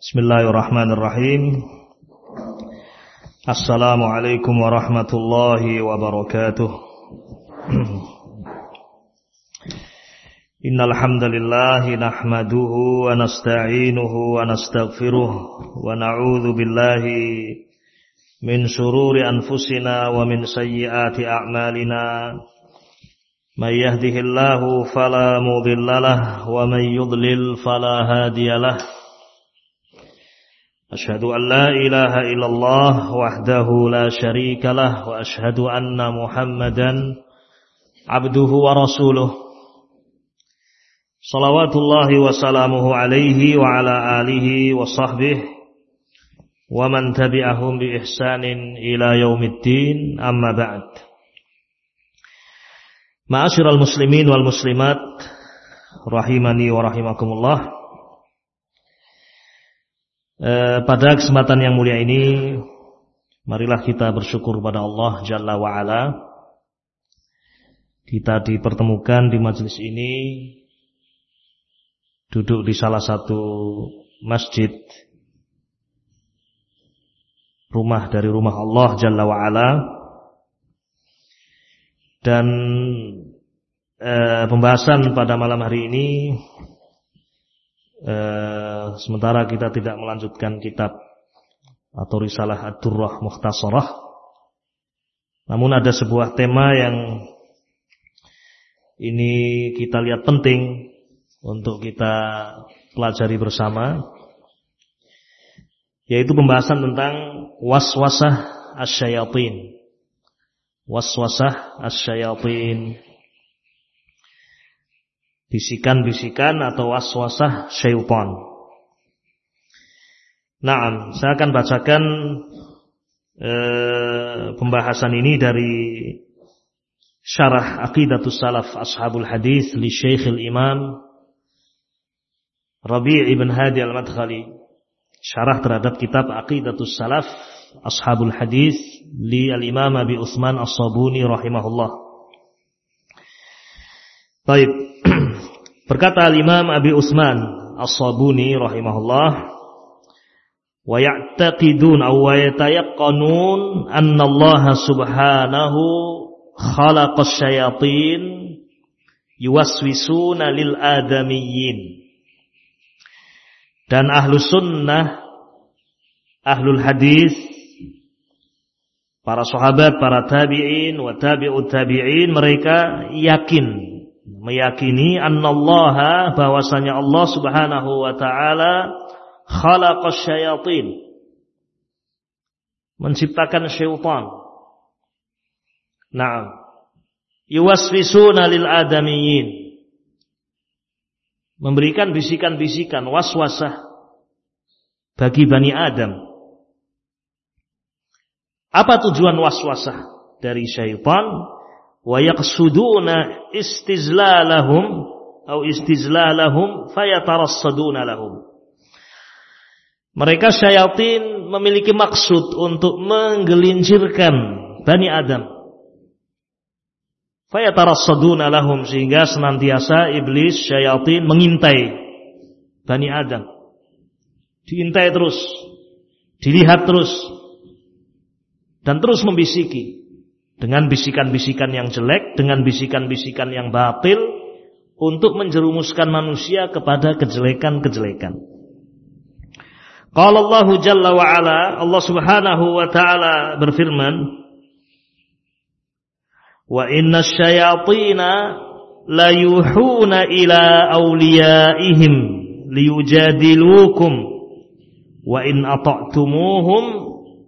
Bismillahirrahmanirrahim. Assalamualaikum warahmatullahi wabarakatuh. Innal hamdalillah nahmaduhu wa nasta'inuhu wa nastaghfiruh wa na'udzu billahi min shururi anfusina wa min sayyiati a'malina. من يهده الله فلا مضل له ومن يضلل فلا هادي له أشهد أن لا إله إلا الله وحده لا شريك له وأشهد أن محمدا عبده ورسوله صلوات الله وسلامه عليه وعلى آله وصحبه ومن تبعهم بإحسان إلى يوم الدين أما بعد muslimin wal muslimat rahimani wa rahimakumullah. E, pada kesempatan yang mulia ini marilah kita bersyukur pada Allah Jalla wa ala. Kita dipertemukan di majelis ini duduk di salah satu masjid rumah dari rumah Allah Jalla wa ala dan e, pembahasan pada malam hari ini e, sementara kita tidak melanjutkan kitab atau risalah Ad-Durrah Mukhtasarah. Namun ada sebuah tema yang ini kita lihat penting untuk kita pelajari bersama yaitu pembahasan tentang waswasah asyayatin waswasah asyayatin bisikan-bisikan atau waswasah syaitan Nah, saya akan bacakan eh, pembahasan ini dari syarah Aqidatus Salaf Ashabul Hadis li Syekhul Imam Rabi' ibn Hadi Al-Madkhali syarah terhadap kitab Aqidatus Salaf Ashabul Hadis li Al-Imam Abi Utsman As-Sabuni rahimahullah. Baik. Berkata Al-Imam Abi Utsman As-Sabuni rahimahullah, "Wa ya'taqidun aw wa yatayaqqanun anna Allah subhanahu khalaqa asyayatin yuwaswisuna lil adamiyyin." Dan ahlu sunnah Ahlul hadis Para sahabat, para tabi'in wa tabi'ut tabi'in mereka yakin meyakini annallaha bahwasanya Allah Subhanahu wa taala khalaqas syayatin menciptakan syaitan. Naam. Yuwaswisuna lil adamiyyin memberikan bisikan-bisikan waswasah bagi Bani Adam apa tujuan waswasah dari syaitan? Wa yaqsuduna istizlalahum atau istizlalahum fayatarassaduna lahum. Mereka syaitan memiliki maksud untuk menggelincirkan Bani Adam. Fayatarassaduna lahum sehingga senantiasa iblis syaitan mengintai Bani Adam. Diintai terus, dilihat terus, dan terus membisiki dengan bisikan-bisikan yang jelek, dengan bisikan-bisikan yang batil untuk menjerumuskan manusia kepada kejelekan-kejelekan. Qala Allah Jalla wa ala, Allah Subhanahu wa taala berfirman, "Wa inna syayatina la yuhuna ila awliyaihim liyujadilukum wa in ata'tumuhum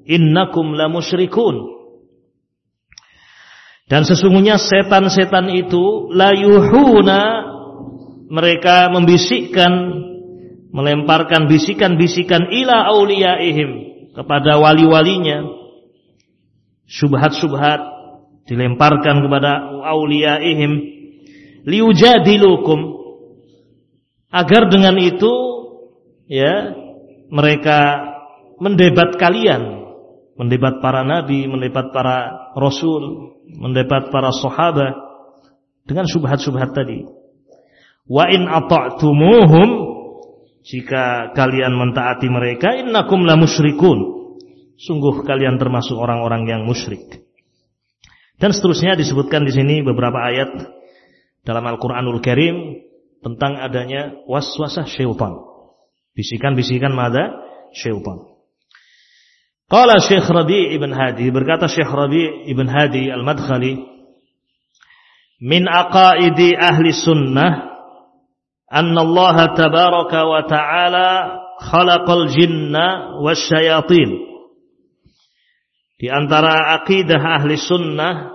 innakum la musyrikun. Dan sesungguhnya setan-setan itu layuhuna mereka membisikkan melemparkan bisikan-bisikan ila auliyaihim kepada wali-walinya. Subhat-subhat dilemparkan kepada auliyaihim. Liujadilukum. Agar dengan itu ya mereka mendebat kalian. Mendebat para nabi, mendebat para rasul, mendebat para sahabat dengan subhat-subhat tadi. Wa in ata'tumuhum jika kalian mentaati mereka innakum la musyrikun. Sungguh kalian termasuk orang-orang yang musyrik. Dan seterusnya disebutkan di sini beberapa ayat dalam Al-Qur'anul Karim tentang adanya waswasah syaitan. Bisikan-bisikan mada syaitan. Qala Syekh Rabi' ibn Hadi berkata Syekh Rabi' ibn Hadi Al-Madkhali min aqaidi ahli sunnah أن الله تبارك وتعالى خلق الجن والشياطين di antara akidah ahli sunnah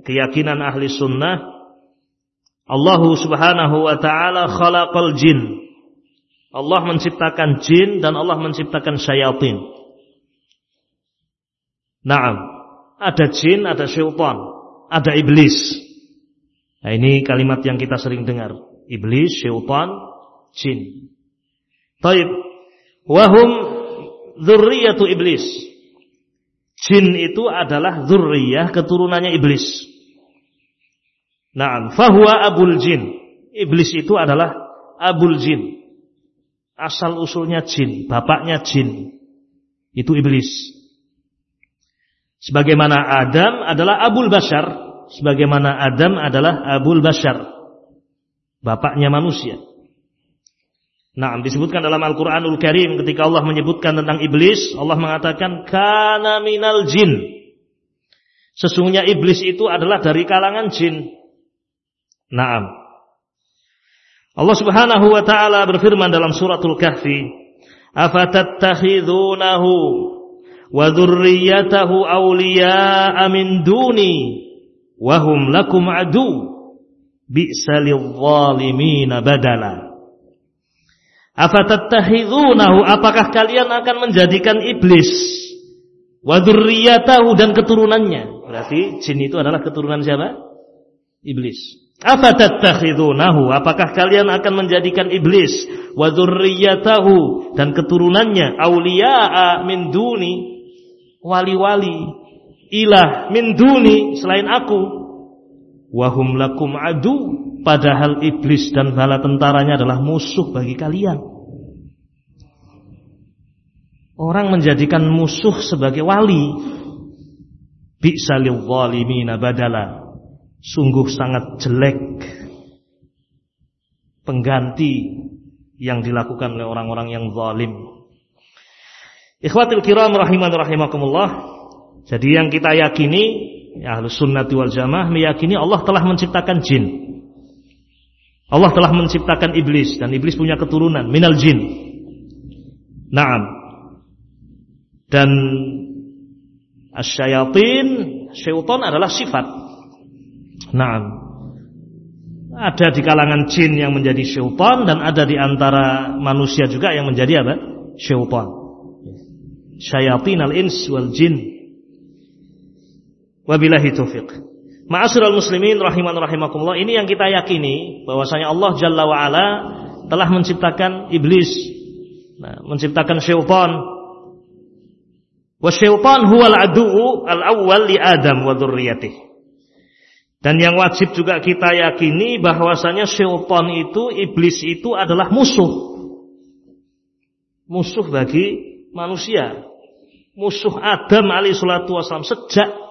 keyakinan ahli sunnah Allah subhanahu wa ta'ala khalaqal jin Allah menciptakan jin dan Allah menciptakan syaitan Naam ada jin, ada syaitan ada iblis Nah ini kalimat yang kita sering dengar iblis, syaitan, jin. Taib. Wahum dzurriyyatu iblis. Jin itu adalah dzurriyyah keturunannya iblis. Naam, fahuwa abul jin. Iblis itu adalah abul jin. Asal usulnya jin, bapaknya jin. Itu iblis. Sebagaimana Adam adalah abul bashar, sebagaimana Adam adalah abul bashar bapaknya manusia. Nah, disebutkan dalam Al-Qur'anul Karim ketika Allah menyebutkan tentang iblis, Allah mengatakan kana minal jin. Sesungguhnya iblis itu adalah dari kalangan jin. Naam. Allah Subhanahu wa taala berfirman dalam suratul Kahfi, "Afatattakhidunahu wa dzurriyyatahu awliya'a min duni wa hum lakum adu." Bi'salil zalimina badala. Apakah kalian akan menjadikan iblis wa dzurriyyatahu dan keturunannya? Berarti jin itu adalah keturunan siapa? Iblis. Apakah kalian akan menjadikan iblis wa dzurriyyatahu dan keturunannya auliya'a min duni wali-wali ilah min duni selain aku Wahum lakum adu. Padahal iblis dan bala tentaranya adalah musuh bagi kalian. Orang menjadikan musuh sebagai wali. Bi'salil zalimina badala. Sungguh sangat jelek. Pengganti yang dilakukan oleh orang-orang yang zalim. Ikhwatil kiram rahiman rahimakumullah. Jadi yang kita yakini ya, Ahlus Sunnati wal Jamaah meyakini Allah telah menciptakan jin. Allah telah menciptakan iblis dan iblis punya keturunan minal jin. Naam. Dan asyayatin, syaitan adalah sifat. Naam. Ada di kalangan jin yang menjadi syaitan dan ada di antara manusia juga yang menjadi apa? Syaitan. Syayatin al-ins wal jin Wabillahi taufiq. Ma'asyiral muslimin rahiman rahimakumullah, ini yang kita yakini bahwasanya Allah Jalla wa ala telah menciptakan iblis, nah, menciptakan syaitan. Wa syaitan huwal adu'u al-awwal li Adam wa dzurriyyatihi. Dan yang wajib juga kita yakini bahwasanya syaitan itu, iblis itu adalah musuh. Musuh bagi manusia. Musuh Adam alaihi salatu wasallam sejak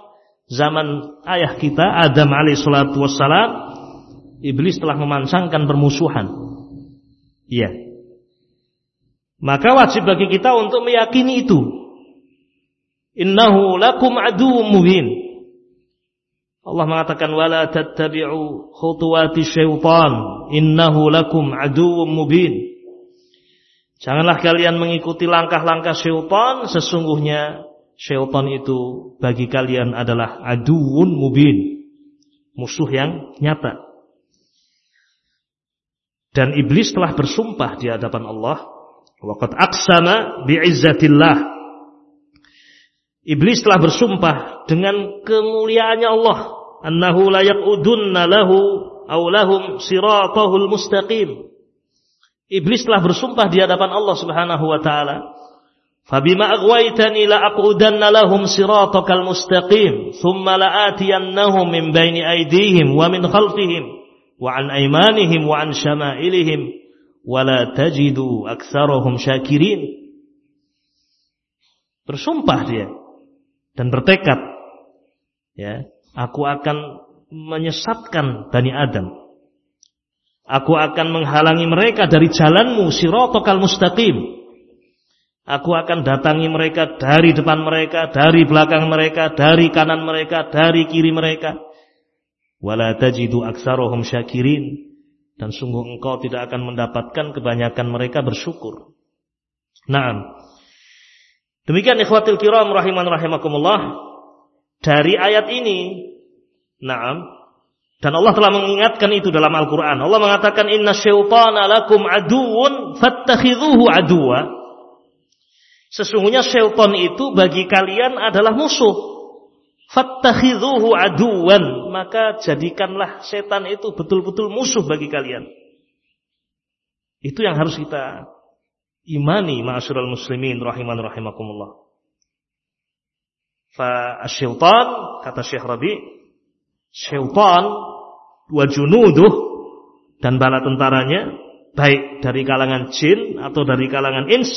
zaman ayah kita Adam alaihissalatu wassalam iblis telah memancangkan permusuhan. Iya. Maka wajib bagi kita untuk meyakini itu. Innahu lakum aduwwum mubin. Allah mengatakan wala tattabi'u khutuwati syaitan innahu lakum aduwwum mubin. Janganlah kalian mengikuti langkah-langkah syaitan sesungguhnya syaitan itu bagi kalian adalah aduun mubin, musuh yang nyata. Dan iblis telah bersumpah di hadapan Allah, waqad aqsama bi'izzatillah. Iblis telah bersumpah dengan kemuliaannya Allah, annahu la yaqudunna lahu aw lahum siratahul mustaqim. Iblis telah bersumpah di hadapan Allah Subhanahu wa taala Fabima aghwaytani la aqudanna lahum siratakal mustaqim thumma la'atiyannahum min baini aydihim wa min khalfihim wa an aymanihim wa an syama'ilihim. Bersumpah dia dan bertekad ya, aku akan menyesatkan Bani Adam. Aku akan menghalangi mereka dari jalanmu sirotokal mustaqim. Aku akan datangi mereka dari depan mereka, dari belakang mereka, dari kanan mereka, dari kiri mereka. Wala tajidu aksarohum syakirin. Dan sungguh engkau tidak akan mendapatkan kebanyakan mereka bersyukur. Naam. Demikian ikhwatil kiram rahiman rahimakumullah. Dari ayat ini Naam. Dan Allah telah mengingatkan itu dalam Al-Quran. Allah mengatakan, Inna syaitana lakum aduun fattakhidhuhu aduwa. Sesungguhnya syaitan itu bagi kalian adalah musuh. Fattakhidhuhu aduwan. Maka jadikanlah setan itu betul-betul musuh bagi kalian. Itu yang harus kita imani ma'asyiral muslimin rahiman rahimakumullah. Fa syaitan kata Syekh Rabi syaitan wa junuduh dan bala tentaranya baik dari kalangan jin atau dari kalangan ins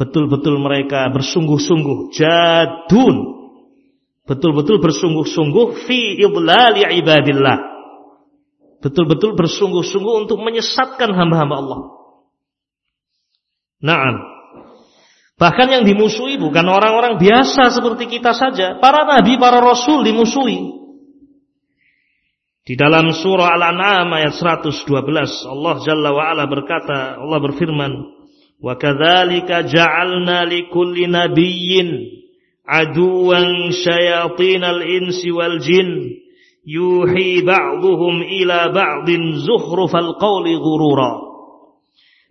betul-betul mereka bersungguh-sungguh jadun betul-betul bersungguh-sungguh fi idlali ibadillah betul-betul bersungguh-sungguh untuk menyesatkan hamba-hamba Allah Naam Bahkan yang dimusuhi bukan orang-orang biasa seperti kita saja. Para nabi, para rasul dimusuhi. Di dalam surah Al-An'am ayat 112 Allah Jalla wa ala berkata Allah berfirman Wa kadzalika ja'alna likulli nabiyyin aduwan syayatinal insi wal jin yuhi ba'dhum ila ba'din zuhrufal qawli ghurura.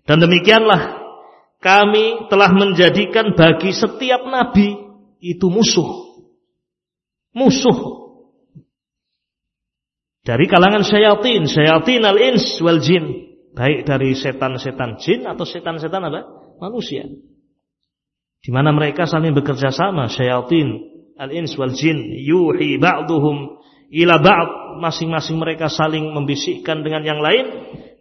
Dan demikianlah kami telah menjadikan bagi setiap nabi itu musuh. Musuh. Dari kalangan syayatin, syayatin al-ins wal jin. Baik dari setan-setan jin atau setan-setan apa? Manusia. Di mana mereka saling bekerja sama, syayatin al-ins wal jin yuhi ba'duhum ila ba'd. Masing-masing mereka saling membisikkan dengan yang lain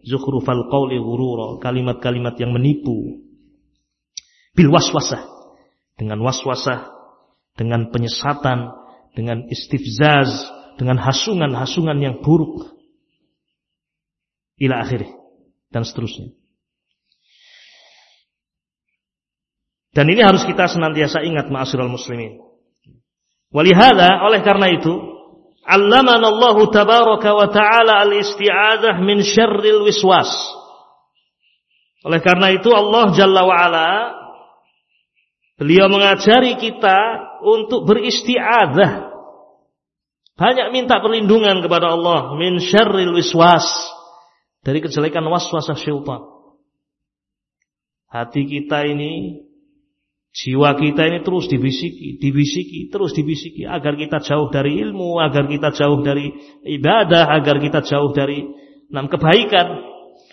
zukhrufal qawli ghurura, kalimat-kalimat yang menipu. Bil waswasah, dengan waswasah, dengan penyesatan, dengan istifzaz, dengan hasungan-hasungan yang buruk ila akhir dan seterusnya. Dan ini harus kita senantiasa ingat ma'asyiral muslimin. Walihada oleh karena itu allamana Allah tabaraka wa taala al-isti'adzah min syarril wiswas. Oleh karena itu Allah Jalla wa ala beliau mengajari kita untuk beristi'adzah banyak minta perlindungan kepada Allah min syarril wiswas dari kejelekan waswasah syaitan. Hati kita ini jiwa kita ini terus dibisiki, dibisiki, terus dibisiki agar kita jauh dari ilmu, agar kita jauh dari ibadah, agar kita jauh dari enam kebaikan,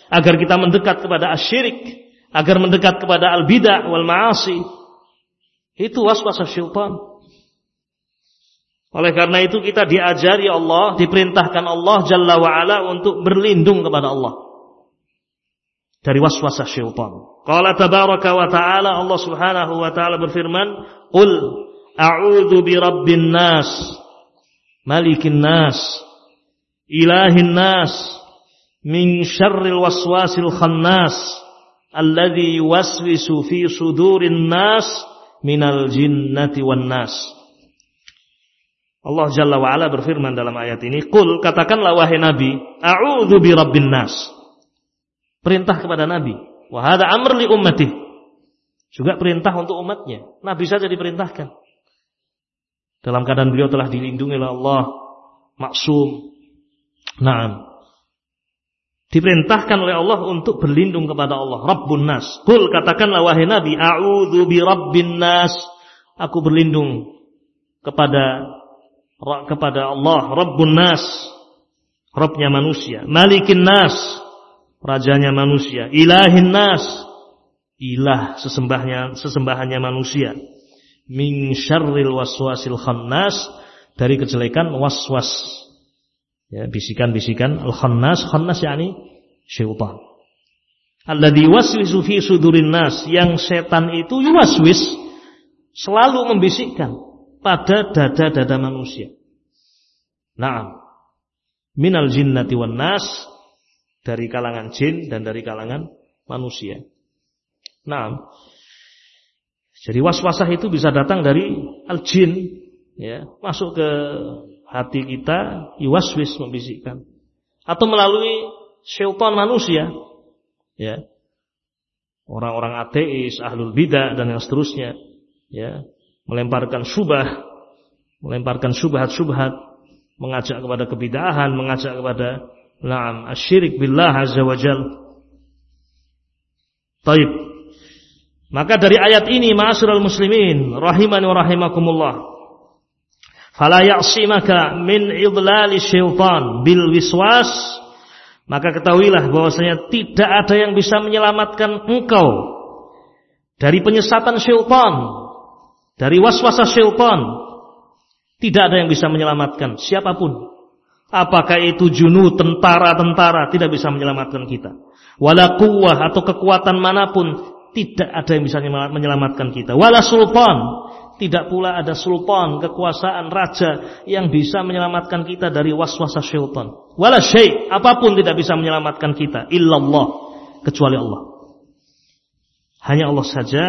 agar kita mendekat kepada asyirik, agar mendekat kepada al-bidah wal ma'asi. Itu waswasah syaitan. Oleh karena itu kita diajari Allah, diperintahkan Allah Jalla wa'ala untuk berlindung kepada Allah. Dari waswasah syaitan. Qala tabaraka wa ta'ala Allah subhanahu wa ta'ala berfirman, Qul a'udhu bi rabbin nas, malikin nas, ilahin nas, min syarril waswasil khannas, alladhi waswisu fi sudurin nas, minal jinnati wan nas. Allah Jalla wa'ala berfirman dalam ayat ini, Kul katakanlah wahai Nabi, A'udhu bi Rabbin Nas. Perintah kepada Nabi. Wahada amr li ummatih. Juga perintah untuk umatnya. Nabi saja diperintahkan. Dalam keadaan beliau telah dilindungi oleh Allah. Maksum. Naam. Diperintahkan oleh Allah untuk berlindung kepada Allah. Rabbun Nas. Kul katakanlah wahai Nabi, A'udhu bi Rabbin Nas. Aku berlindung kepada kepada Allah Rabbun Nas. Rabbnya manusia. Malikin Nas. Rajanya manusia. Ilahin Nas. Ilah sesembahnya sesembahannya manusia. Min syarril waswasil khannas. Dari kejelekan waswas. Ya, Bisikan-bisikan. Al-khannas. Khannas yakni syaitan. Alladhi waswisu fi sudurin nas. Yang setan itu yuwaswis. Selalu membisikkan. Pada dada-dada manusia. Naam. Minal jinnati wan nas. Dari kalangan jin dan dari kalangan manusia. Naam. Jadi waswasah itu bisa datang dari al-jin. Ya, masuk ke hati kita, yuwaswis membisikkan. Atau melalui syaitan manusia ya orang-orang ateis, ahlul bidah dan yang seterusnya, ya melemparkan subah, melemparkan subhat-subhat, mengajak kepada kebidahan, mengajak kepada na'am asyirik billah azza wajal. Taib. Maka dari ayat ini ma'asyiral muslimin rahimani wa rahimakumullah. Fala ya'simaka min idlali syaitan bil wiswas maka ketahuilah bahwasanya tidak ada yang bisa menyelamatkan engkau dari penyesatan syaitan, dari waswasa syaitan. Tidak ada yang bisa menyelamatkan siapa pun. Apakah itu junu tentara-tentara tidak bisa menyelamatkan kita. Wala kuwah atau kekuatan mana pun tidak ada yang bisa menyelamatkan kita. Wala sultan tidak pula ada sultan, kekuasaan raja yang bisa menyelamatkan kita dari waswasa syaitan. Wala syai, apa pun tidak bisa menyelamatkan kita illallah kecuali Allah. Hanya Allah saja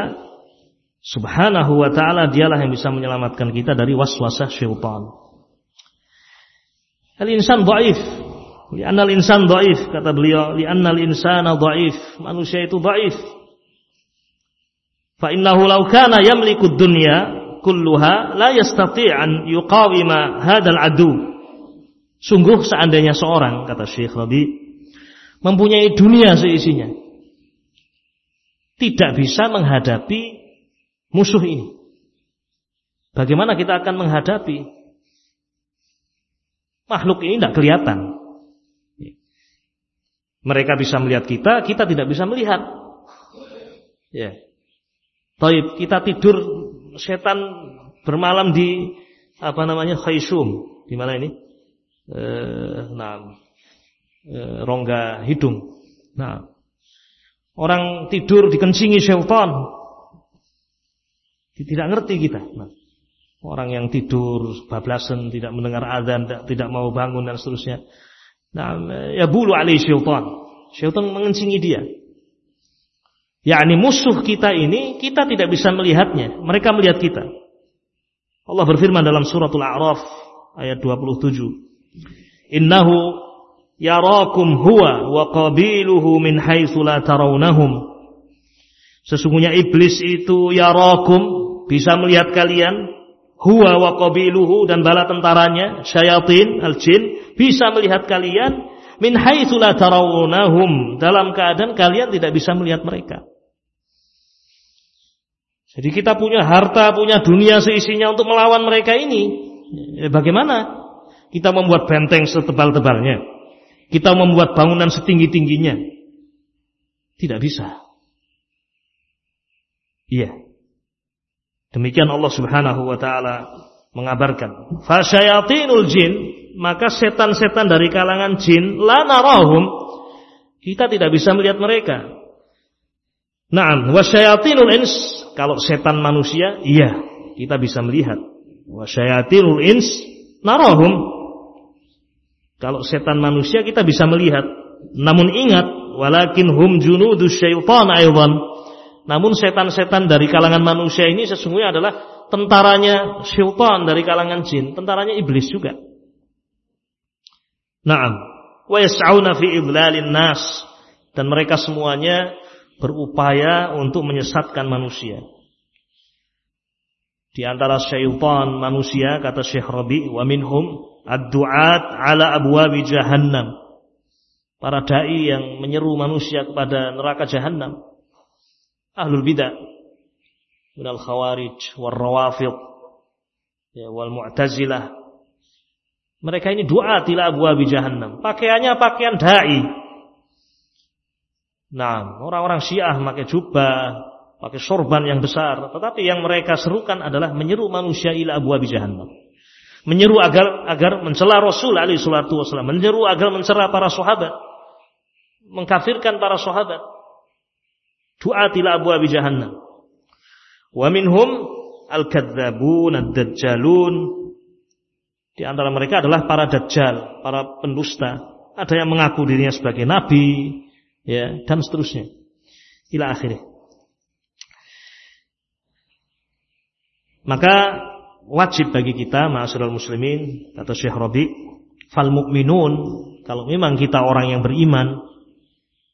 Subhanahu wa taala dialah yang bisa menyelamatkan kita dari waswasa syaitan. Al-insan dhaif. Li'anna al-insan dhaif kata beliau, li'anna al-insana dhaif. Manusia itu dhaif. Fa innahu law kana yamliku dunya kulluha la yastati' an yuqawima hadzal adu. Sungguh seandainya seorang kata Syekh Rabi mempunyai dunia seisinya tidak bisa menghadapi musuh ini. Bagaimana kita akan menghadapi makhluk ini tidak kelihatan. Mereka bisa melihat kita, kita tidak bisa melihat. Ya. Taib, kita tidur setan bermalam di apa namanya khaysum di mana ini eh, nah eh, rongga hidung nah orang tidur dikencingi setan tidak ngerti kita nah, orang yang tidur bablasan tidak mendengar azan tidak, mau bangun dan seterusnya nah ya bulu alaihi syaitan syaitan mengencingi dia yakni musuh kita ini kita tidak bisa melihatnya, mereka melihat kita. Allah berfirman dalam suratul A'raf ayat 27. Innahu yarakum huwa wa qabiluhu min haitsu la tarawnahum. Sesungguhnya iblis itu yarakum bisa melihat kalian huwa wa qabiluhu dan bala tentaranya syayatin al-jin bisa melihat kalian min haitsu la tarawnahum dalam keadaan kalian tidak bisa melihat mereka. Jadi kita punya harta, punya dunia seisinya untuk melawan mereka ini. Ya, bagaimana? Kita membuat benteng setebal-tebalnya. Kita membuat bangunan setinggi-tingginya. Tidak bisa. Iya. Demikian Allah Subhanahu wa taala mengabarkan. Fasyayatinul jin, maka setan-setan dari kalangan jin la narahum. Kita tidak bisa melihat mereka. Naam, wasyayatinul ins kalau setan manusia, iya, kita bisa melihat. Wasyayatinul ins narahum. Kalau setan manusia kita bisa melihat. Namun ingat, walakin hum junudus syaitan aydan. Namun setan-setan dari kalangan manusia ini sesungguhnya adalah tentaranya syaitan dari kalangan jin, tentaranya iblis juga. Naam. Wa yas'auna fi idlalin nas dan mereka semuanya berupaya untuk menyesatkan manusia. Di antara syaitan manusia kata Syekh Rabi wa minhum ad-du'at ala abwabi jahannam. Para dai yang menyeru manusia kepada neraka jahannam. Ahlul bidah minal khawarij wal rawafid ya, wal mu'tazilah. Mereka ini doa ila abwabi jahannam. Pakaiannya pakaian dai. Nah, orang-orang Syiah pakai jubah, pakai sorban yang besar, tetapi yang mereka serukan adalah menyeru manusia ila abu abi jahannam. Menyeru agar agar mencela Rasul alaihi salatu wasallam, menyeru agar mencela para sahabat, mengkafirkan para sahabat. Du'ati ila abwabi jahannam. Wa minhum al-kadzabun ad-dajjalun. Di antara mereka adalah para dajjal, para pendusta. Ada yang mengaku dirinya sebagai nabi, ya, dan seterusnya. Ila akhirnya. Maka wajib bagi kita ma'asyiral muslimin kata Syekh Rabi fal mukminun kalau memang kita orang yang beriman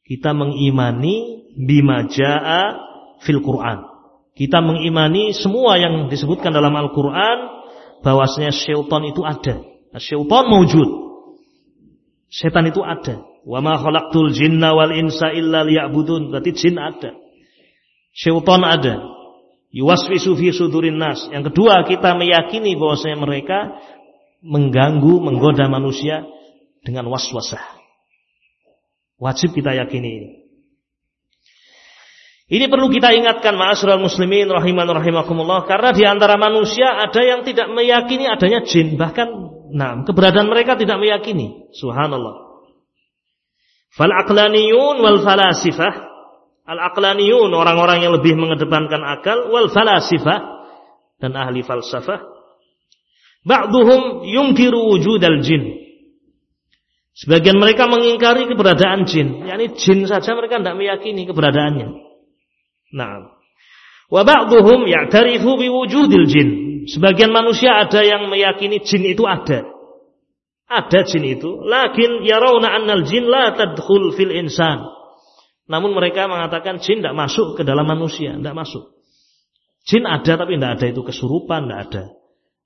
kita mengimani bima jaa fil Quran kita mengimani semua yang disebutkan dalam Al-Quran bahwasanya syaitan itu ada. Syaitan mewujud. Setan itu ada. Wa ma khalaqtul jinna wal insa illa liya'budun. Berarti jin ada. Syaitan ada. Yuwaswisu fi sudurin nas. Yang kedua, kita meyakini bahwasanya mereka mengganggu, menggoda manusia dengan waswasah. Wajib kita yakini ini. Ini perlu kita ingatkan ma'asyiral muslimin rahiman rahimakumullah karena di antara manusia ada yang tidak meyakini adanya jin bahkan nah keberadaan mereka tidak meyakini. Subhanallah. Fal aqlaniyun wal falasifah al aqlaniyun orang-orang yang lebih mengedepankan akal wal falasifah dan ahli falsafah. Ba'duhum yungkiru wujudal jin. Sebagian mereka mengingkari keberadaan jin. Yakni jin saja mereka tidak meyakini keberadaannya Nah, wa ba'dhum ya'tarifu biwujudil jin. Sebagian manusia ada yang meyakini jin itu ada. Ada jin itu, lakin yarawna annal jin la tadkhul fil insan. Namun mereka mengatakan jin tidak masuk ke dalam manusia, tidak masuk. Jin ada tapi tidak ada itu kesurupan, tidak ada.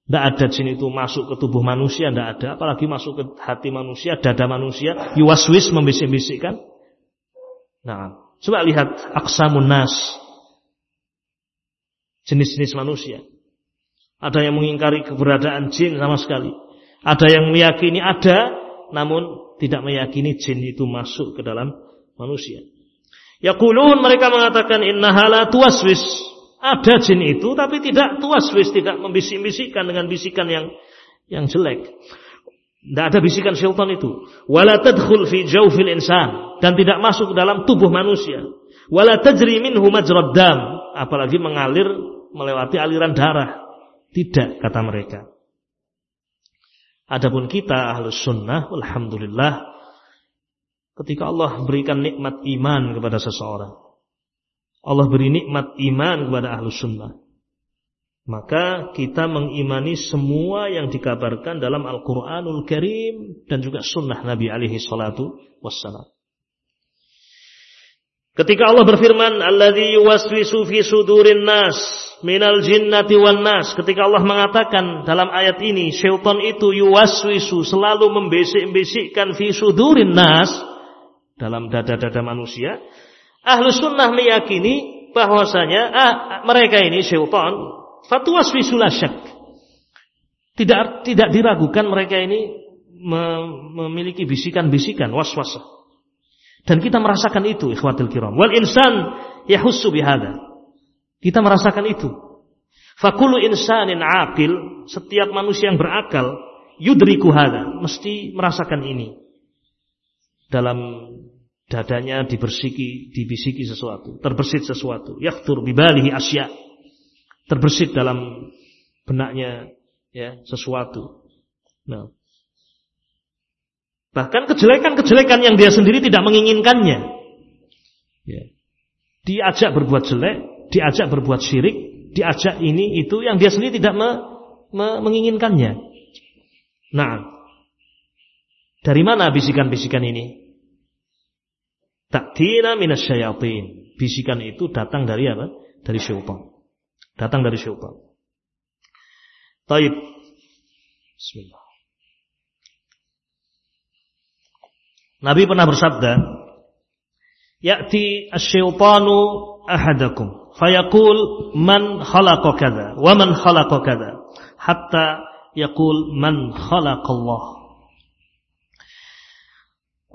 Tidak ada jin itu masuk ke tubuh manusia, tidak ada. Apalagi masuk ke hati manusia, dada manusia, yuwaswis membisik-bisikkan. Nah, Coba lihat aksamun nas. Jenis-jenis manusia. Ada yang mengingkari keberadaan jin sama sekali. Ada yang meyakini ada, namun tidak meyakini jin itu masuk ke dalam manusia. Yaqulun mereka mengatakan innahala tuwaswis. Ada jin itu tapi tidak tuwaswis, tidak membisik-bisikkan dengan bisikan yang yang jelek. Tidak ada bisikan syaitan itu. Wala tadkhul fi jawfil insan dan tidak masuk dalam tubuh manusia. Wala tajri minhu dam, apalagi mengalir melewati aliran darah. Tidak kata mereka. Adapun kita ahlus sunnah, alhamdulillah, ketika Allah berikan nikmat iman kepada seseorang, Allah beri nikmat iman kepada ahlus sunnah, maka kita mengimani semua yang dikabarkan dalam Al-Quranul Karim dan juga sunnah Nabi alaihi salatu wassalam. Ketika Allah berfirman, "Alladzi yuwaswisu fi sudurin nas minal jinnati wan nas." Ketika Allah mengatakan dalam ayat ini, syaitan itu yuwaswisu selalu membisik-bisikkan fi sudurin nas dalam dada-dada manusia. Ahlu sunnah meyakini bahwasanya ah, mereka ini syaitan Fatuwaswisu syak. Tidak tidak diragukan mereka ini memiliki bisikan-bisikan was-was. Dan kita merasakan itu ikhwatul kiram. Wal insan yahussu bihada. Kita merasakan itu. Fakulu insanin aqil, setiap manusia yang berakal yudriku hada, mesti merasakan ini. Dalam dadanya dibersiki, dibisiki sesuatu, terbersit sesuatu, yakhtur bibalihi asya terbersit dalam benaknya ya sesuatu. Nah. Bahkan kejelekan-kejelekan yang dia sendiri tidak menginginkannya. Ya. Diajak berbuat jelek, diajak berbuat syirik, diajak ini itu yang dia sendiri tidak me, me, menginginkannya. Nah, dari mana bisikan-bisikan ini? Taktina minasyayatin. Bisikan itu datang dari apa? Dari syaitan. Datang dari syaitan. Taib. Bismillah. Nabi pernah bersabda, "Ya'ti asy-syaitanu ahadakum fayaqul man khalaqa kadza wa man khalaqa kadza hatta yaqul man khalaqallah."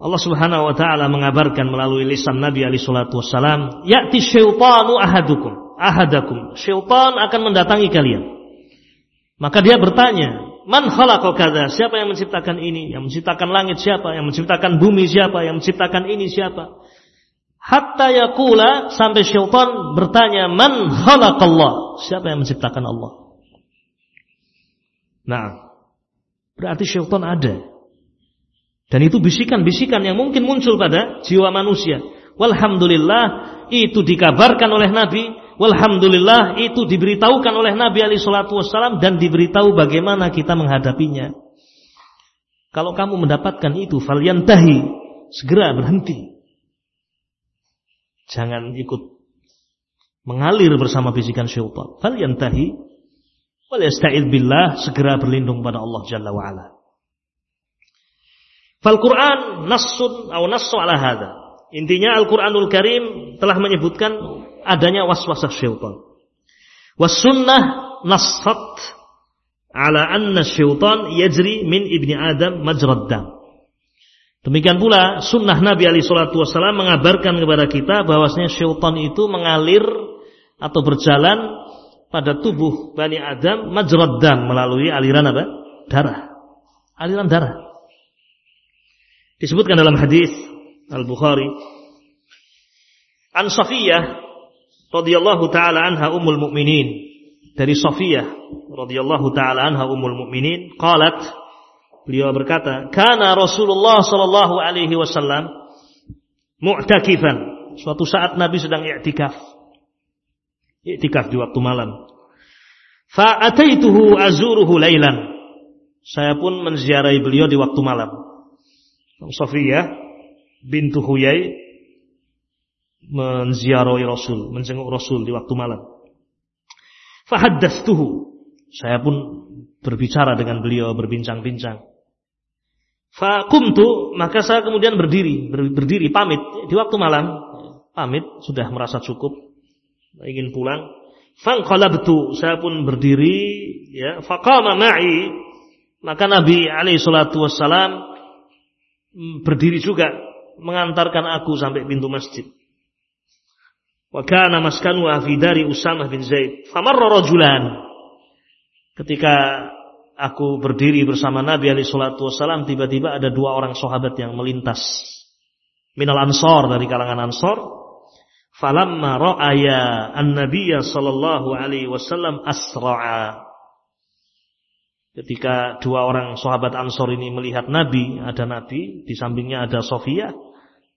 Allah Subhanahu wa taala mengabarkan melalui lisan Nabi alaihi salatu wasalam, "Ya'ti syaitanu ahadukum ahadakum. Syaitan akan mendatangi kalian. Maka dia bertanya, Man khalaqa? Siapa yang menciptakan ini? Yang menciptakan langit siapa? Yang menciptakan bumi siapa? Yang menciptakan ini siapa? Hatta yakula sampai syaitan bertanya, "Man khalaqallah?" Siapa yang menciptakan Allah? Nah, berarti syaitan ada. Dan itu bisikan-bisikan yang mungkin muncul pada jiwa manusia. Walhamdulillah itu dikabarkan oleh Nabi. Walhamdulillah itu diberitahukan oleh Nabi alaihi salatu wassalam dan diberitahu bagaimana kita menghadapinya. Kalau kamu mendapatkan itu, falyantahi, segera berhenti. Jangan ikut mengalir bersama bisikan syaitan. Fal yantahi wal yasta'id billah, segera berlindung pada Allah Jalla wa ala. Fal Quran nassun atau nassu ala hada. Intinya Al-Qur'anul Karim telah menyebutkan adanya waswasah syaitan. Was sunnah nassat ala anna syaitan yajri min ibni Adam majrad dam. Demikian pula sunnah Nabi Ali Shallallahu Wasallam mengabarkan kepada kita bahwasanya syaitan itu mengalir atau berjalan pada tubuh bani Adam majraddam melalui aliran apa? Darah. Aliran darah. Disebutkan dalam hadis Al Bukhari An Safiyah radhiyallahu taala anha ummul mukminin dari Safiyah radhiyallahu taala anha ummul mukminin qalat Beliau berkata, "Kana Rasulullah sallallahu alaihi wasallam mu'takifan." Suatu saat Nabi sedang i'tikaf. I'tikaf di waktu malam. Fa ataituhu azuruhu lailan. Saya pun menziarahi beliau di waktu malam. Sofiyah bintu Huyai menziarahi Rasul, menjenguk Rasul di waktu malam. Fahaddatsuhu. Saya pun berbicara dengan beliau, berbincang-bincang. Fakumtu maka saya kemudian berdiri, berdiri pamit di waktu malam, pamit sudah merasa cukup, ingin pulang. Fangqalabtu saya pun berdiri, ya, faqama ma'i maka Nabi alaihi salatu wassalam berdiri juga mengantarkan aku sampai pintu masjid. Wa kana maskanu fi dari Usamah bin Zaid. Famarra rajulan. Ketika aku berdiri bersama Nabi alaihi salatu wasallam tiba-tiba ada dua orang sahabat yang melintas minal ansor dari kalangan ansor falamma ra'aya an-nabiyya sallallahu alaihi wasallam asra'a ketika dua orang sahabat ansor ini melihat nabi ada nabi di sampingnya ada Sofia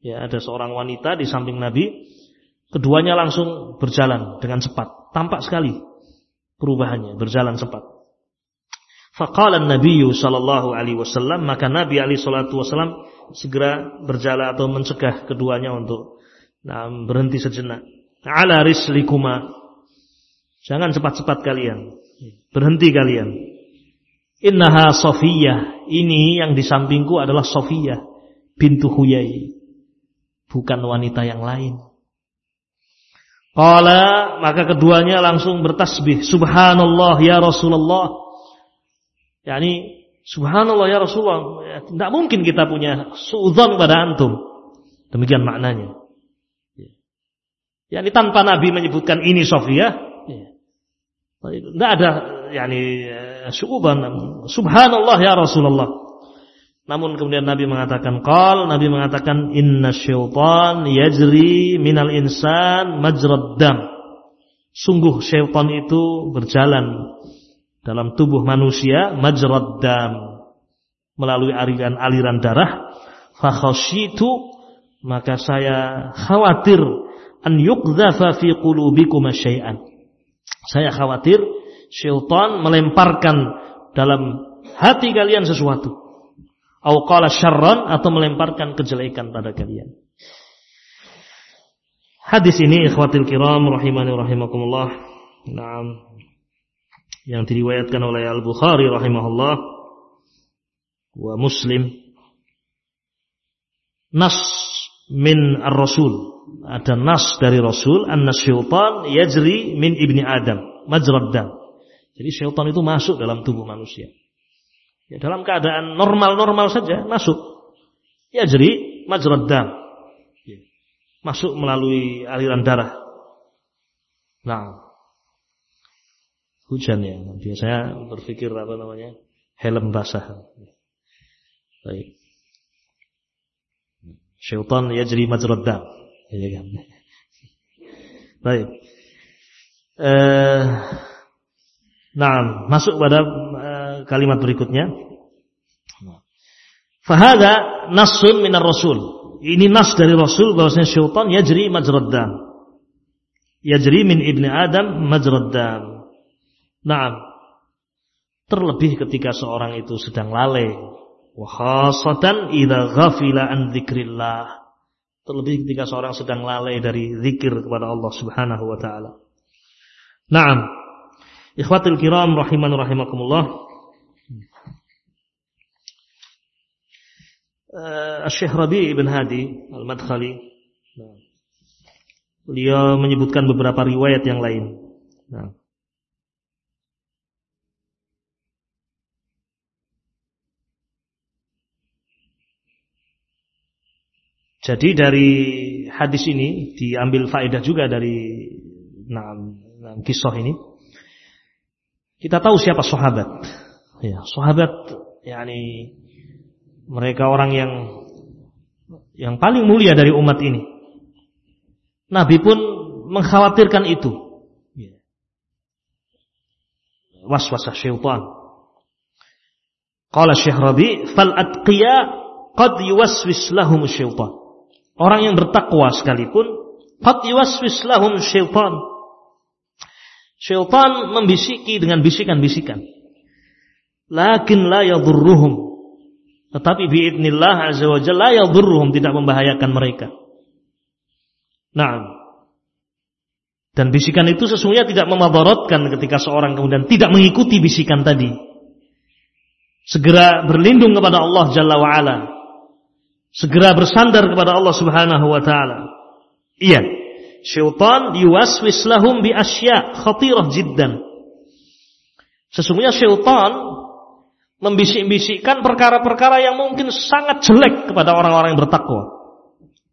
ya ada seorang wanita di samping nabi keduanya langsung berjalan dengan cepat tampak sekali perubahannya berjalan cepat Faqala Nabi sallallahu alaihi wasallam maka Nabi alaihi salatu wasallam segera berjalan atau mencegah keduanya untuk nah, berhenti sejenak. Ala rislikuma. Jangan cepat-cepat kalian. Berhenti kalian. Innaha Sofiyah. Ini yang di sampingku adalah Sofiyah bintu Huyai. Bukan wanita yang lain. Qala maka keduanya langsung bertasbih. Subhanallah ya Rasulullah yakni subhanallah ya Rasulullah, ya, tidak mungkin kita punya suudzon pada antum. Demikian maknanya. Ya. Yani tanpa Nabi menyebutkan ini Sofia, ya. tidak ada yakni eh, suudzon. Subhanallah ya Rasulullah. Namun kemudian Nabi mengatakan qal, Nabi mengatakan inna syaitan yajri minal insan majrad dam. Sungguh syaitan itu berjalan dalam tubuh manusia majrad dam. Melalui aliran-aliran darah. Fakhasyitu maka saya khawatir an yuqdhafa fi qulubikum syai'an. Saya khawatir syaitan melemparkan dalam hati kalian sesuatu au qala syarran atau melemparkan kejelekan pada kalian. Hadis ini ikhwatil kiram rahimani rahimakumullah. Nah yang diriwayatkan oleh Al-Bukhari rahimahullah. Wa Muslim. Nas min ar-rasul. Ada nas dari Rasul anna syaitan yajri min ibni Adam. Majrad dam. Jadi syaitan itu masuk dalam tubuh manusia ya, dalam keadaan normal-normal saja masuk yajri majrad dam ya, masuk melalui aliran darah nah hujan ya. Biasanya berpikir apa namanya? Helm basah. Baik. Syaitan yajri majrad Iya kan? Baik. Eh, nah, masuk pada kalimat berikutnya. Fahada nasun minar rasul. Ini nas dari Rasul bahwasanya syaitan yajri majrad dam. Yajri min ibni Adam majrad. Nah, terlebih ketika seorang itu sedang lalai. Wa khasatan idza ghafila an dzikrillah Terlebih ketika seorang sedang lalai dari zikir kepada Allah Subhanahu wa taala. Naam. Ikhwatul kiram rahiman rahimakumullah. Syekh Rabi ibn Hadi Al-Madkhali Beliau menyebutkan beberapa riwayat yang lain. Nah. Jadi dari hadis ini diambil faedah juga dari nah, nah, kisah ini. Kita tahu siapa sahabat. Ya, sahabat yakni mereka orang yang yang paling mulia dari umat ini. Nabi pun mengkhawatirkan itu. Ya. Waswasah syaitan. Qala Syekh Rabi, "Fal atqiya qad yuwaswis lahum syaitan." Orang yang bertakwa sekalipun qad yuwaswis lahum syaitan. Syaitan membisiki dengan bisikan-bisikan. Lakin la yadurruhum. Tetapi biidnillah azza wa jalla la yadurruhum tidak membahayakan mereka. Nah, dan bisikan itu sesungguhnya tidak memadaratkan ketika seorang kemudian tidak mengikuti bisikan tadi. Segera berlindung kepada Allah Jalla wa'ala segera bersandar kepada Allah Subhanahu wa taala. Iya. Syaitan yuwaswis lahum bi asya khatirah jiddan. Sesungguhnya syaitan membisik-bisikkan perkara-perkara yang mungkin sangat jelek kepada orang-orang yang bertakwa.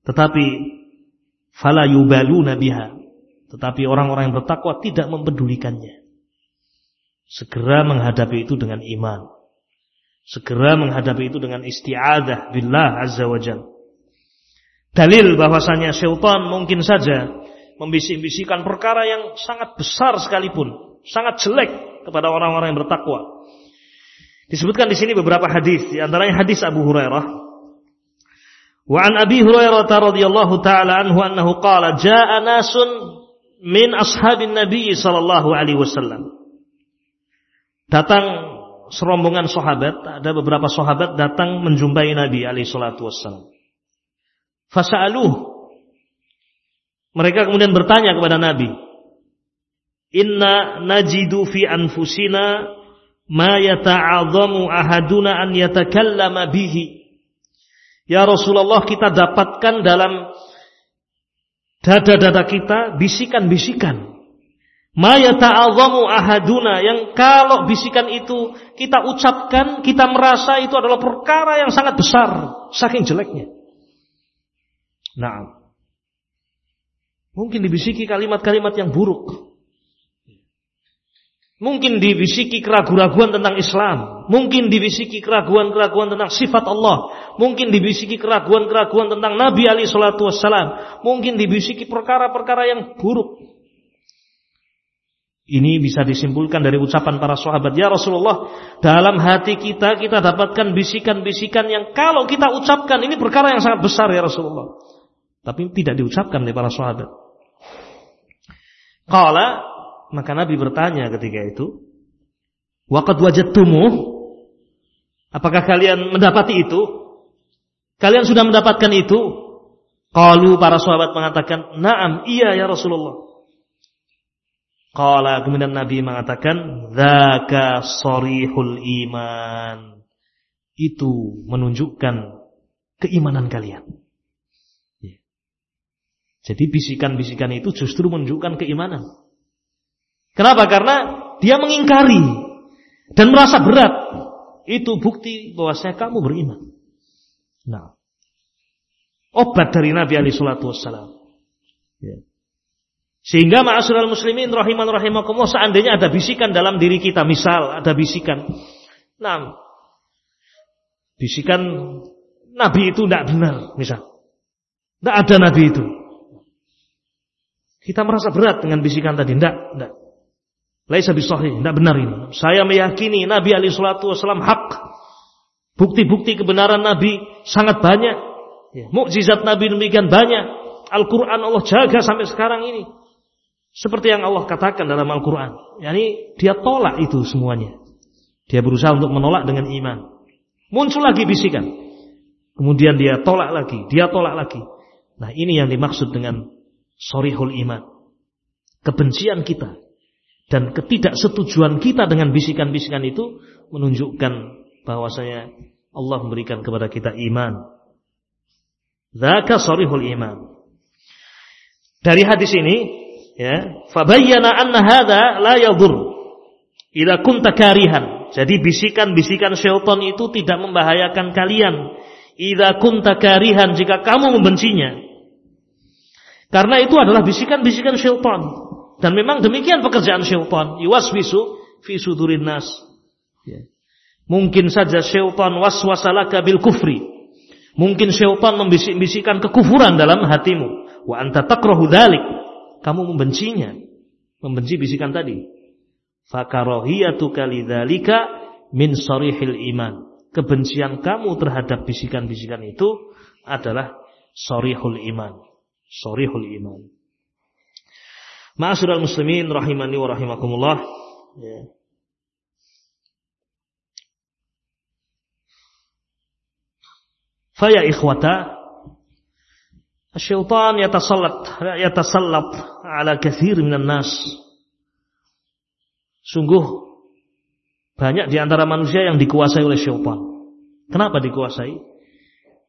Tetapi fala yubaluna biha. Tetapi orang-orang yang bertakwa tidak mempedulikannya. Segera menghadapi itu dengan iman. Segera menghadapi itu dengan isti'adah billah azza wa jal. Dalil bahwasanya syaitan mungkin saja membisik-bisikkan perkara yang sangat besar sekalipun, sangat jelek kepada orang-orang yang bertakwa. Disebutkan di sini beberapa hadis, di antaranya hadis Abu Hurairah. Wa an Abi Hurairah radhiyallahu taala anhu annahu qala jaa nasun min ashabin Nabi sallallahu alaihi wasallam. Datang serombongan sahabat, ada beberapa sahabat datang menjumpai Nabi alaihi salatu wassalam. Fasa'aluh. Mereka kemudian bertanya kepada Nabi, "Inna najidu fi anfusina ma yata'azzamu ahaduna an yatakallama bihi." Ya Rasulullah, kita dapatkan dalam dada-dada kita bisikan-bisikan Maya ta'azamu ahaduna yang kalau bisikan itu kita ucapkan, kita merasa itu adalah perkara yang sangat besar, saking jeleknya. Nah, mungkin dibisiki kalimat-kalimat yang buruk. Mungkin dibisiki keraguan-keraguan tentang Islam. Mungkin dibisiki keraguan-keraguan tentang sifat Allah. Mungkin dibisiki keraguan-keraguan tentang Nabi Ali Shallallahu Wasallam. Mungkin dibisiki perkara-perkara yang buruk. Ini bisa disimpulkan dari ucapan para sahabat. Ya Rasulullah, dalam hati kita kita dapatkan bisikan-bisikan yang kalau kita ucapkan ini perkara yang sangat besar ya Rasulullah. Tapi tidak diucapkan oleh para sahabat. Qala, maka Nabi bertanya ketika itu, Waqad wajadtumuh? Apakah kalian mendapati itu? Kalian sudah mendapatkan itu? Qalu para sahabat mengatakan, "Na'am, iya ya Rasulullah." Qala kemudian Nabi mengatakan dzaka sorihul iman. Itu menunjukkan keimanan kalian. Ya. Jadi bisikan-bisikan itu justru menunjukkan keimanan. Kenapa? Karena dia mengingkari dan merasa berat. Itu bukti bahwasanya kamu beriman. Nah, obat dari Nabi Ali Shallallahu Wasallam. Ya. Sehingga ma'asyiral muslimin rahiman rahimakumullah seandainya ada bisikan dalam diri kita, misal ada bisikan. Nah, bisikan Nabi itu tidak benar, misal. Tidak ada Nabi itu. Kita merasa berat dengan bisikan tadi. Tidak, tidak. Laisa bisahih, tidak benar ini. Saya meyakini Nabi alaihi salatu wasallam hak. Bukti-bukti kebenaran Nabi sangat banyak. Ya, mukjizat Nabi demikian banyak. Al-Quran Allah jaga sampai sekarang ini. Seperti yang Allah katakan dalam Al-Quran. Yani dia tolak itu semuanya. Dia berusaha untuk menolak dengan iman. Muncul lagi bisikan. Kemudian dia tolak lagi. Dia tolak lagi. Nah ini yang dimaksud dengan sorihul iman. Kebencian kita. Dan ketidaksetujuan kita dengan bisikan-bisikan itu menunjukkan bahwasanya Allah memberikan kepada kita iman. Zaka sorihul iman. Dari hadis ini ya fabayyana anna hadza la yadur idza kunta karihan jadi bisikan-bisikan syaitan itu tidak membahayakan kalian idza kunta karihan jika kamu membencinya karena itu adalah bisikan-bisikan syaitan dan memang demikian pekerjaan syaitan yuwaswisu fi sudurin nas ya. mungkin saja syaitan waswasalaka bil kufri mungkin syaitan membisik-bisikan kekufuran dalam hatimu wa anta takrahu dzalik kamu membencinya, membenci bisikan tadi. Fakarohiyatu kalidzalika min sorihil iman. Kebencian kamu terhadap bisikan-bisikan itu adalah sorihul iman. Sorihul iman. Ma'asyiral muslimin rahimani wa rahimakumullah. Ya. Faya ikhwata Syaitan yatasallat yatasallat ala kathir minan nas. Sungguh banyak di antara manusia yang dikuasai oleh syaitan. Kenapa dikuasai?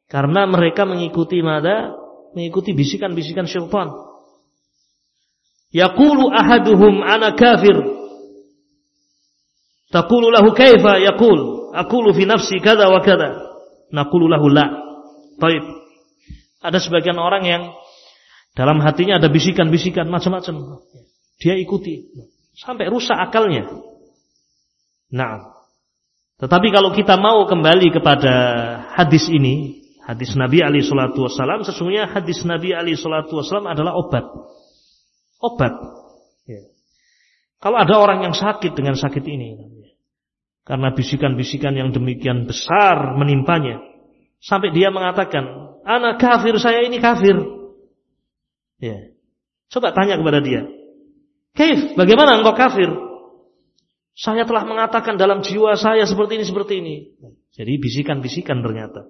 Karena mereka mengikuti mada? Mengikuti bisikan-bisikan syaitan. Yaqulu ahaduhum ana kafir. Taqulu lahu kaifa yaqul? Aqulu fi nafsi kada wa kada. Naqulu lahu la. Baik. Ada sebagian orang yang dalam hatinya ada bisikan-bisikan macam-macam. Dia ikuti. Sampai rusak akalnya. Nah. Tetapi kalau kita mau kembali kepada hadis ini. Hadis Nabi Ali Shallallahu Wasallam. Sesungguhnya hadis Nabi Ali Shallallahu Wasallam adalah obat. Obat. Ya. Kalau ada orang yang sakit dengan sakit ini. Karena bisikan-bisikan yang demikian besar menimpanya. Sampai dia mengatakan, anak kafir, saya ini kafir. Ya. Coba tanya kepada dia. Kaif, bagaimana engkau kafir? Saya telah mengatakan dalam jiwa saya seperti ini, seperti ini. Jadi bisikan-bisikan ternyata.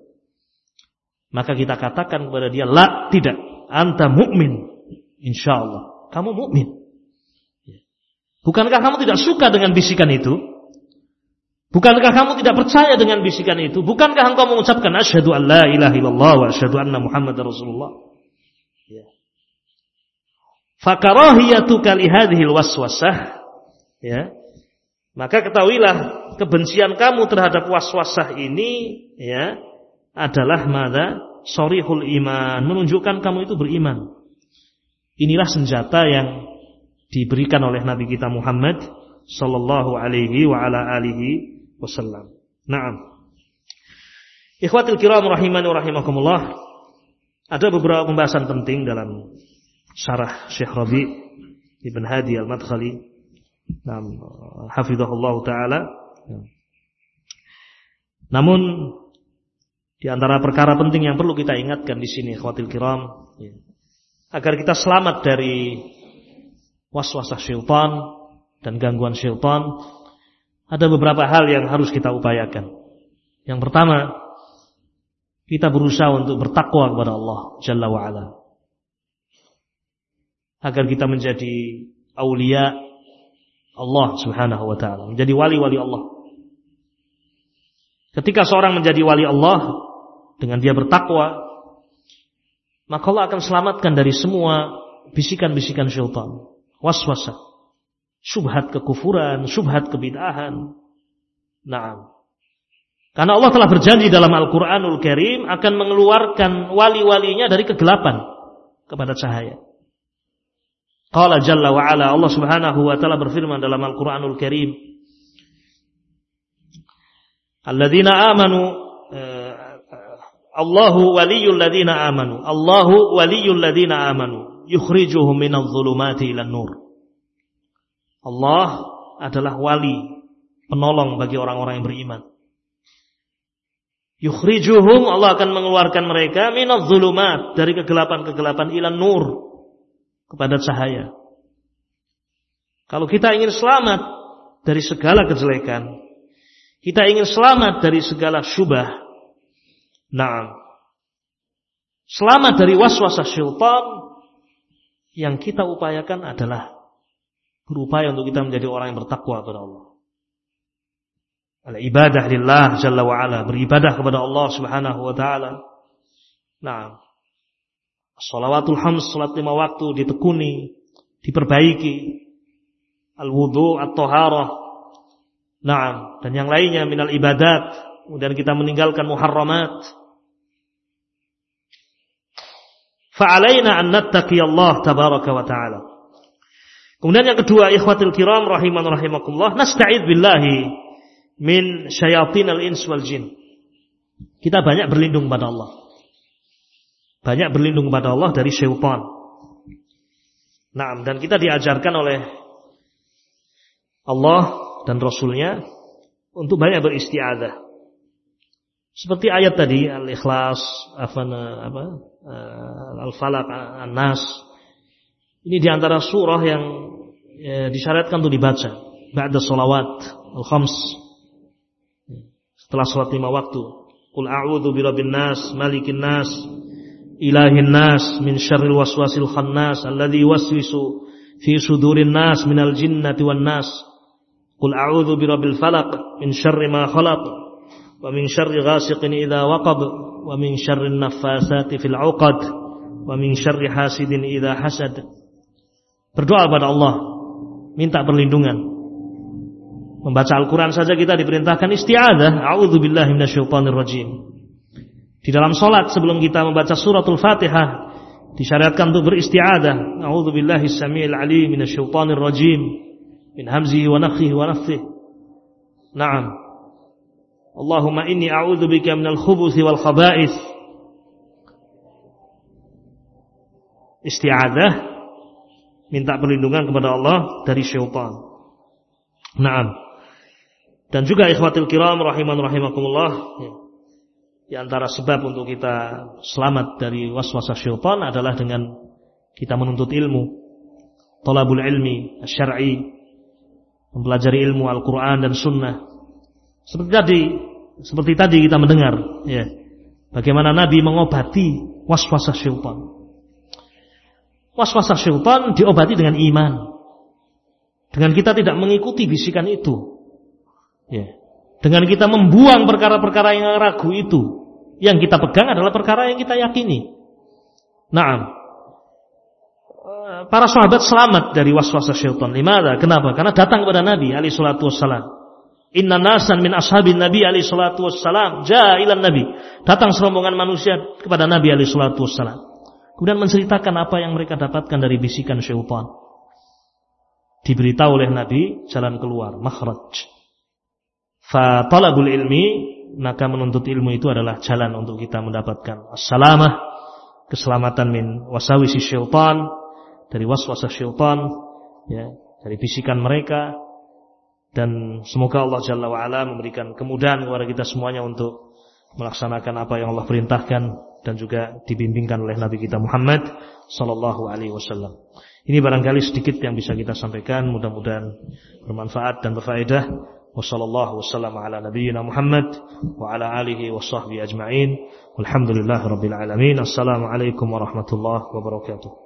Maka kita katakan kepada dia, la, tidak. Anta mukmin. Insya Allah. Kamu mukmin. Ya. Bukankah kamu tidak suka dengan bisikan itu? Bukankah kamu tidak percaya dengan bisikan itu? Bukankah engkau mengucapkan asyhadu an la ilaha illallah wa asyhadu anna muhammadar rasulullah? Ya. Fakarahiyatu kali hadhil waswasah ya. Maka ketahuilah kebencian kamu terhadap waswasah ini ya adalah mana? Sorihul iman, menunjukkan kamu itu beriman. Inilah senjata yang diberikan oleh Nabi kita Muhammad sallallahu alaihi wa ala alihi wasallam. Naam. Ikhwatil kiram rahimani rahimakumullah. Ada beberapa pembahasan penting dalam syarah Syekh Rabi Ibn Hadi Al-Madkhali. Naam, hafizahullah taala. Namun di antara perkara penting yang perlu kita ingatkan di sini ikhwatil kiram agar kita selamat dari waswasah syaitan dan gangguan syaitan ada beberapa hal yang harus kita upayakan. Yang pertama, kita berusaha untuk bertakwa kepada Allah Jalla wa'ala. Agar kita menjadi aulia Allah subhanahu wa ta'ala. Menjadi wali-wali Allah. Ketika seorang menjadi wali Allah, dengan dia bertakwa, maka Allah akan selamatkan dari semua bisikan-bisikan syaitan. Waswasah subhat kekufuran, subhat kebid'ahan. Nah, karena Allah telah berjanji dalam Al-Quranul Karim akan mengeluarkan wali-walinya dari kegelapan kepada cahaya. Qala Jalla wa ala Allah Subhanahu wa taala berfirman dalam Al-Qur'anul Karim Alladzina amanu eh, Allahu waliyul ladzina amanu Allahu waliyul ladzina amanu yukhrijuhum minadh dhulumati ilan nur. Allah adalah wali, penolong bagi orang-orang yang beriman. Yukhrijuhum Allah akan mengeluarkan mereka minadh dhulumat dari kegelapan-kegelapan ilan nur kepada cahaya. Kalau kita ingin selamat dari segala kejelekan, kita ingin selamat dari segala syubah. Nah, selamat dari waswasah syaitan yang kita upayakan adalah berupaya untuk kita menjadi orang yang bertakwa kepada Allah. Al ibadah lillah jalla wa ala, beribadah kepada Allah Subhanahu wa taala. Nah, Salawatul hams, salat lima waktu ditekuni, diperbaiki. Al-wudu, at-taharah. Naam, dan yang lainnya minal ibadat. Kemudian kita meninggalkan muharramat. Fa'alaina an Allah tabaraka wa ta'ala. Kemudian yang kedua, ikhwatil kiram rahiman rahimakumullah, nasta'id billahi min syayatin al-ins wal jin. Kita banyak berlindung pada Allah. Banyak berlindung pada Allah dari syaitan. Nah, dan kita diajarkan oleh Allah dan Rasulnya untuk banyak beristiadah. Seperti ayat tadi Al-Ikhlas, eh, Al-Falaq, An-Nas. Ini di antara surah yang ya, disyariatkan untuk dibaca. Ba'da salawat Al-Khams. Setelah salat lima waktu. Qul a'udzu birabbin nas, malikin nas, ilahin nas, min syarril waswasil khannas, alladhi waswisu fi sudurin nas minal jinnati wan nas. Qul a'udzu birabbil falaq min syarri ma khalaq ghasiqin idza waqab wa min syarri naffasati fil 'uqad wa min syarri hasidin idza hasad. Berdoa kepada Allah, minta perlindungan. Membaca Al-Quran saja kita diperintahkan isti'adah. A'udzu billahi minasyaitonir rajim. Di dalam solat sebelum kita membaca suratul Fatihah disyariatkan untuk beristi'adah. A'udzu billahi samiil alim minasyaitonir rajim min hamzihi wa nafthihi wa nafthihi. Naam. Allahumma inni a'udzu bika minal khubuthi wal khaba'ith. Isti'adah minta perlindungan kepada Allah dari syaitan. Naam. Dan juga ikhwatil kiram rahiman rahimakumullah. Di antara sebab untuk kita selamat dari waswasah syaitan adalah dengan kita menuntut ilmu. Talabul ilmi syar'i, mempelajari ilmu Al-Qur'an dan sunnah seperti tadi, seperti tadi kita mendengar, ya. Bagaimana Nabi mengobati waswasah syaitan. Waswasah syaitan diobati dengan iman. Dengan kita tidak mengikuti bisikan itu. Ya. Dengan kita membuang perkara-perkara yang ragu itu. Yang kita pegang adalah perkara yang kita yakini. Naam. Para sahabat selamat dari waswasah syaitan. Kenapa? Karena datang kepada Nabi alaihi salatu wassalam. Inna nasan min ashabin Nabi alaihi salatu wassalam Nabi. Datang serombongan manusia kepada Nabi alaihi salatu. Kemudian menceritakan apa yang mereka dapatkan dari bisikan syaitan. Diberitahu oleh Nabi jalan keluar, makhraj. Fa talabul ilmi, maka menuntut ilmu itu adalah jalan untuk kita mendapatkan assalamah, keselamatan min wasawisi syaitan, dari waswasah syaitan, ya, dari bisikan mereka, dan semoga Allah Jalla wa'ala memberikan kemudahan kepada kita semuanya untuk melaksanakan apa yang Allah perintahkan dan juga dibimbingkan oleh Nabi kita Muhammad sallallahu alaihi wasallam. Ini barangkali sedikit yang bisa kita sampaikan, mudah-mudahan bermanfaat dan berfaedah. Wassallallahu wasallam ala nabiyyina Muhammad wa ala warahmatullahi wabarakatuh.